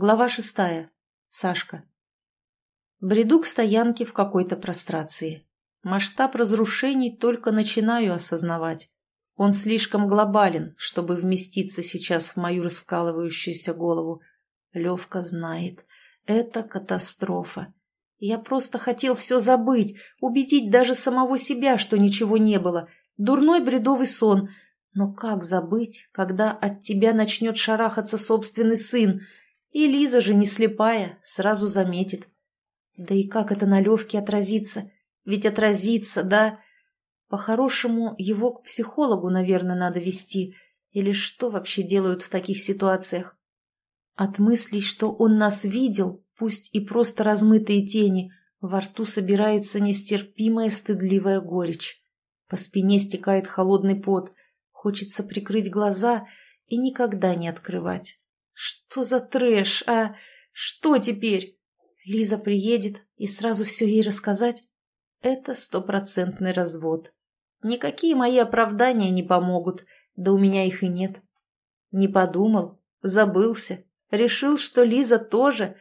Глава шестая. Сашка. Бреду к стоянке в какой-то прострации. Масштаб разрушений только начинаю осознавать. Он слишком глобален, чтобы вместиться сейчас в мою раскалывающуюся голову. Левка знает. Это катастрофа. Я просто хотел все забыть, убедить даже самого себя, что ничего не было. Дурной бредовый сон. Но как забыть, когда от тебя начнет шарахаться собственный сын — и Лиза же не слепая, сразу заметит. Да и как это на Левке отразится? Ведь отразится, да? По-хорошему, его к психологу, наверное, надо вести. Или что вообще делают в таких ситуациях? От мыслей, что он нас видел, пусть и просто размытые тени, во рту собирается нестерпимая стыдливая горечь. По спине стекает холодный пот. Хочется прикрыть глаза и никогда не открывать. Что за трэш, а? Что теперь? Лиза приедет и сразу все ей рассказать? Это стопроцентный развод. Никакие мои оправдания не помогут, да у меня их и нет. Не подумал, забылся, решил, что Лиза тоже.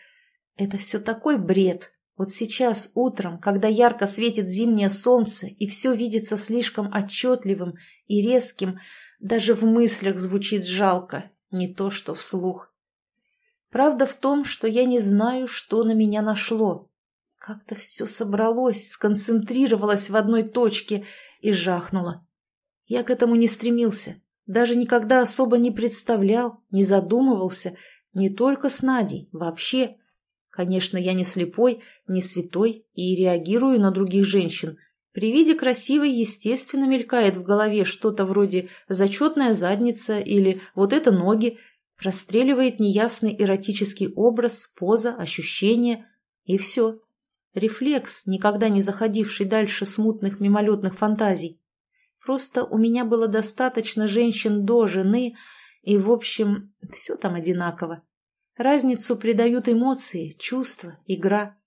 Это все такой бред. Вот сейчас, утром, когда ярко светит зимнее солнце и все видится слишком отчетливым и резким, даже в мыслях звучит жалко, не то что вслух. Правда в том, что я не знаю, что на меня нашло. Как-то все собралось, сконцентрировалось в одной точке и жахнуло. Я к этому не стремился, даже никогда особо не представлял, не задумывался, не только с Надей, вообще. Конечно, я не слепой, не святой и реагирую на других женщин. При виде красивой, естественно, мелькает в голове что-то вроде «зачетная задница» или «вот это ноги», Простреливает неясный эротический образ, поза, ощущение, и все. Рефлекс, никогда не заходивший дальше смутных мимолетных фантазий. Просто у меня было достаточно женщин до жены, и, в общем, все там одинаково. Разницу придают эмоции, чувства, игра.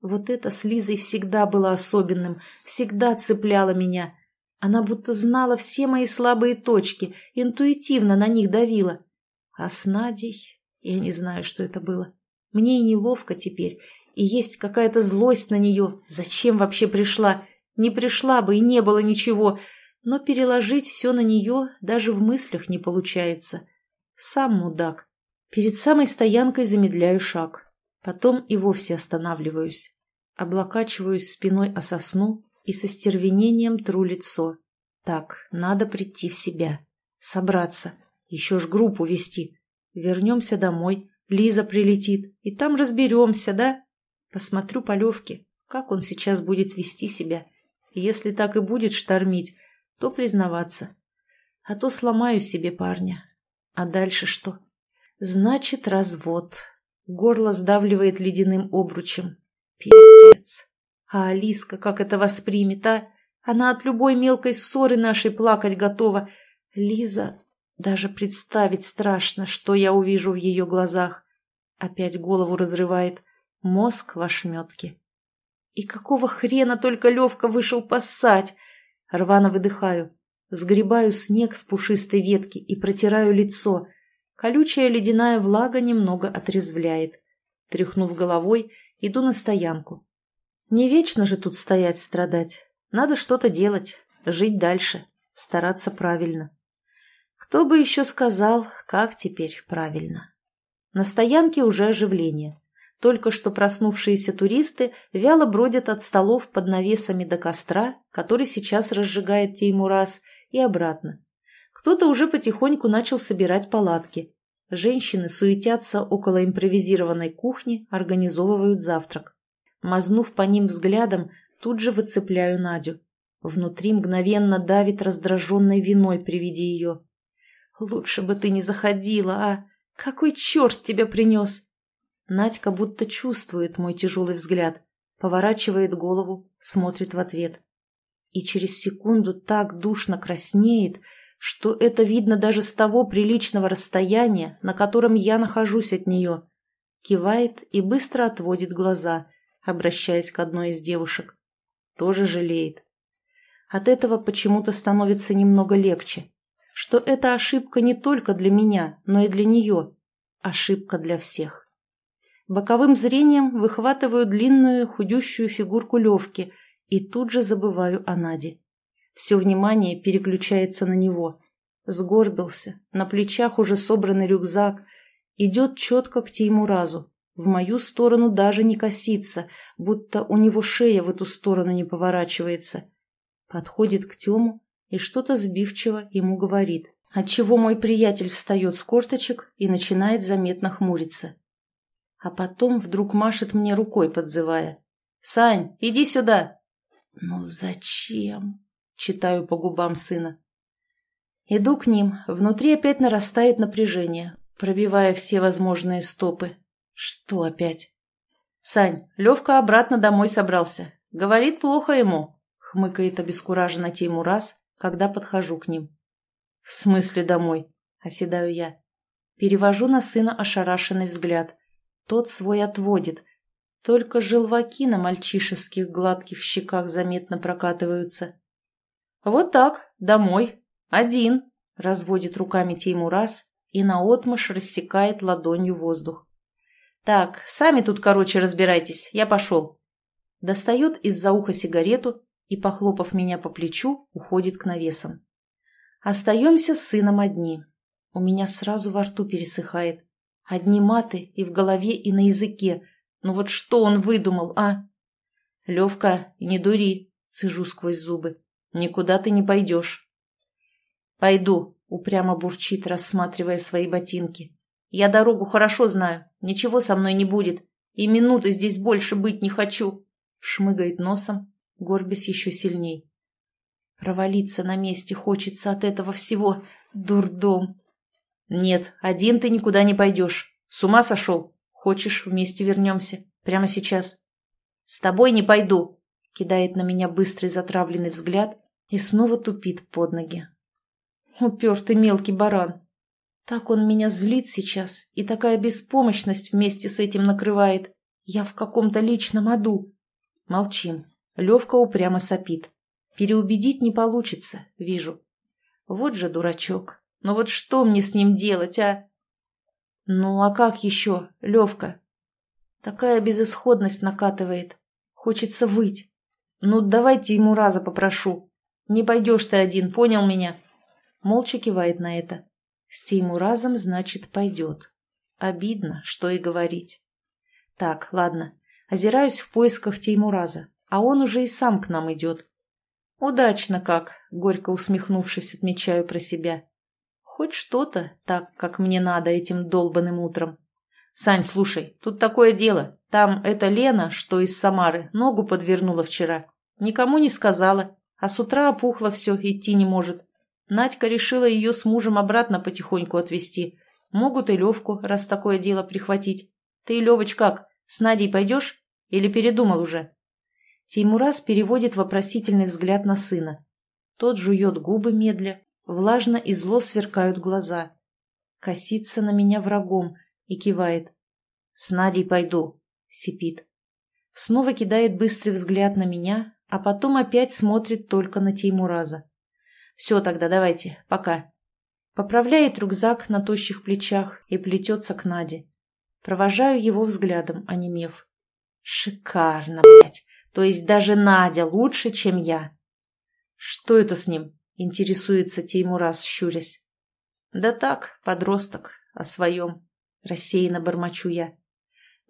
Вот это с Лизой всегда было особенным, всегда цепляло меня. Она будто знала все мои слабые точки, интуитивно на них давила. А с Надей... Я не знаю, что это было. Мне и неловко теперь, и есть какая-то злость на нее. Зачем вообще пришла? Не пришла бы, и не было ничего. Но переложить все на нее даже в мыслях не получается. Сам мудак. Перед самой стоянкой замедляю шаг. Потом и вовсе останавливаюсь. Облокачиваюсь спиной о сосну и со стервенением тру лицо. Так, надо прийти в себя. Собраться. Еще ж группу вести. Вернемся домой, Лиза прилетит, и там разберемся, да? Посмотрю по Левке, как он сейчас будет вести себя. И если так и будет штормить, то признаваться. А то сломаю себе парня. А дальше что? Значит, развод. Горло сдавливает ледяным обручем. Пиздец. А Алиска как это воспримет, а? Она от любой мелкой ссоры нашей плакать готова. Лиза даже представить страшно, что я увижу в ее глазах. Опять голову разрывает. Мозг в ошметке. И какого хрена только Левка вышел поссать? Рвано выдыхаю. Сгребаю снег с пушистой ветки и протираю лицо. Колючая ледяная влага немного отрезвляет. Тряхнув головой, иду на стоянку. Не вечно же тут стоять страдать. Надо что-то делать, жить дальше, стараться правильно. Кто бы еще сказал, как теперь правильно. На стоянке уже оживление. Только что проснувшиеся туристы вяло бродят от столов под навесами до костра, который сейчас разжигает Теймурас, и обратно. Кто-то уже потихоньку начал собирать палатки. Женщины суетятся около импровизированной кухни, организовывают завтрак. Мазнув по ним взглядом, тут же выцепляю Надю. Внутри мгновенно давит раздраженной виной при виде ее. «Лучше бы ты не заходила, а! Какой черт тебя принес!» Надька будто чувствует мой тяжелый взгляд, поворачивает голову, смотрит в ответ. И через секунду так душно краснеет, что это видно даже с того приличного расстояния, на котором я нахожусь от нее. Кивает и быстро отводит глаза, обращаясь к одной из девушек. Тоже жалеет. От этого почему-то становится немного легче что эта ошибка не только для меня, но и для нее. Ошибка для всех. Боковым зрением выхватываю длинную худющую фигурку Левки и тут же забываю о Наде. Все внимание переключается на него. Сгорбился, на плечах уже собранный рюкзак, идет четко к Теймуразу, в мою сторону даже не косится, будто у него шея в эту сторону не поворачивается. Подходит к Тему и что-то сбивчиво ему говорит, отчего мой приятель встает с корточек и начинает заметно хмуриться. А потом вдруг машет мне рукой, подзывая. «Сань, иди сюда!» «Ну зачем?» — читаю по губам сына. Иду к ним, внутри опять нарастает напряжение, пробивая все возможные стопы. Что опять? Сань, Левка обратно домой собрался. Говорит, плохо ему. Хмыкает обескураженно Теймураз, когда подхожу к ним. В смысле домой? Оседаю я. Перевожу на сына ошарашенный взгляд. Тот свой отводит. Только желваки на мальчишеских гладких щеках заметно прокатываются. Вот так, домой. Один. Разводит руками Теймураз и наотмашь рассекает ладонью воздух. «Так, сами тут, короче, разбирайтесь. Я пошел». Достает из-за уха сигарету и, похлопав меня по плечу, уходит к навесам. Остаемся с сыном одни. У меня сразу во рту пересыхает. Одни маты и в голове, и на языке. Ну вот что он выдумал, а? Левка, не дури, цежу сквозь зубы. Никуда ты не пойдешь. Пойду, упрямо бурчит, рассматривая свои ботинки. Я дорогу хорошо знаю, ничего со мной не будет, и минуты здесь больше быть не хочу. Шмыгает носом, горбясь еще сильней. Провалиться на месте хочется от этого всего. Дурдом. Нет, один ты никуда не пойдешь. С ума сошел? Хочешь, вместе вернемся? Прямо сейчас. С тобой не пойду. Кидает на меня быстрый затравленный взгляд и снова тупит под ноги. Упертый мелкий баран. Так он меня злит сейчас, и такая беспомощность вместе с этим накрывает. Я в каком-то личном аду. Молчим. Левка упрямо сопит. Переубедить не получится, вижу. Вот же дурачок. Но вот что мне с ним делать, а? Ну, а как еще, Левка? Такая безысходность накатывает. Хочется выть. Ну, давайте ему раза попрошу. Не пойдешь ты один, понял меня? Молча кивает на это. С Теймуразом, значит, пойдет. Обидно, что и говорить. Так, ладно. Озираюсь в поисках Теймураза, а он уже и сам к нам идет. Удачно как, горько усмехнувшись, отмечаю про себя. Хоть что-то так, как мне надо этим долбанным утром. Сань, слушай, тут такое дело. Там эта Лена, что из Самары, ногу подвернула вчера. Никому не сказала, а с утра опухло все, идти не может. Надька решила ее с мужем обратно потихоньку отвезти. Могут и Левку, раз такое дело, прихватить. Ты, Левыч, как, с Надей пойдешь? Или передумал уже?» Теймураз переводит вопросительный взгляд на сына. Тот жует губы медля, влажно и зло сверкают глаза. Косится на меня врагом и кивает. «С Надей пойду», — сипит. Снова кидает быстрый взгляд на меня, а потом опять смотрит только на Теймураза. Все тогда, давайте, пока. Поправляет рюкзак на тощих плечах и плетется к Наде. Провожаю его взглядом, онемев. Шикарно, блядь. То есть даже Надя лучше, чем я. Что это с ним? Интересуется Теймураз, щурясь. Да так, подросток, о своем. Рассеянно бормочу я.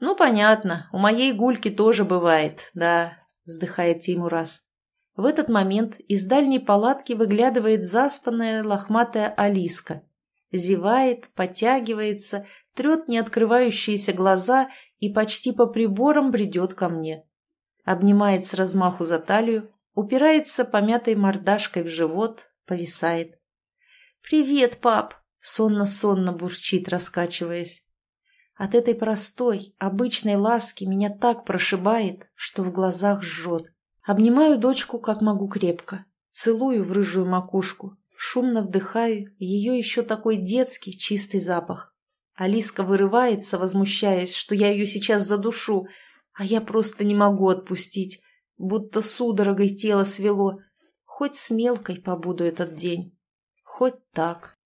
Ну, понятно, у моей гульки тоже бывает, да, вздыхает Теймураз. В этот момент из дальней палатки выглядывает заспанная лохматая Алиска. Зевает, потягивается, трет неоткрывающиеся глаза и почти по приборам бредет ко мне. Обнимает с размаху за талию, упирается помятой мордашкой в живот, повисает. «Привет, пап!» — сонно-сонно бурчит, раскачиваясь. От этой простой, обычной ласки меня так прошибает, что в глазах жжет. Обнимаю дочку как могу крепко, целую в рыжую макушку, шумно вдыхаю ее еще такой детский чистый запах. Алиска вырывается, возмущаясь, что я ее сейчас задушу, а я просто не могу отпустить, будто судорогой тело свело. Хоть с мелкой побуду этот день, хоть так.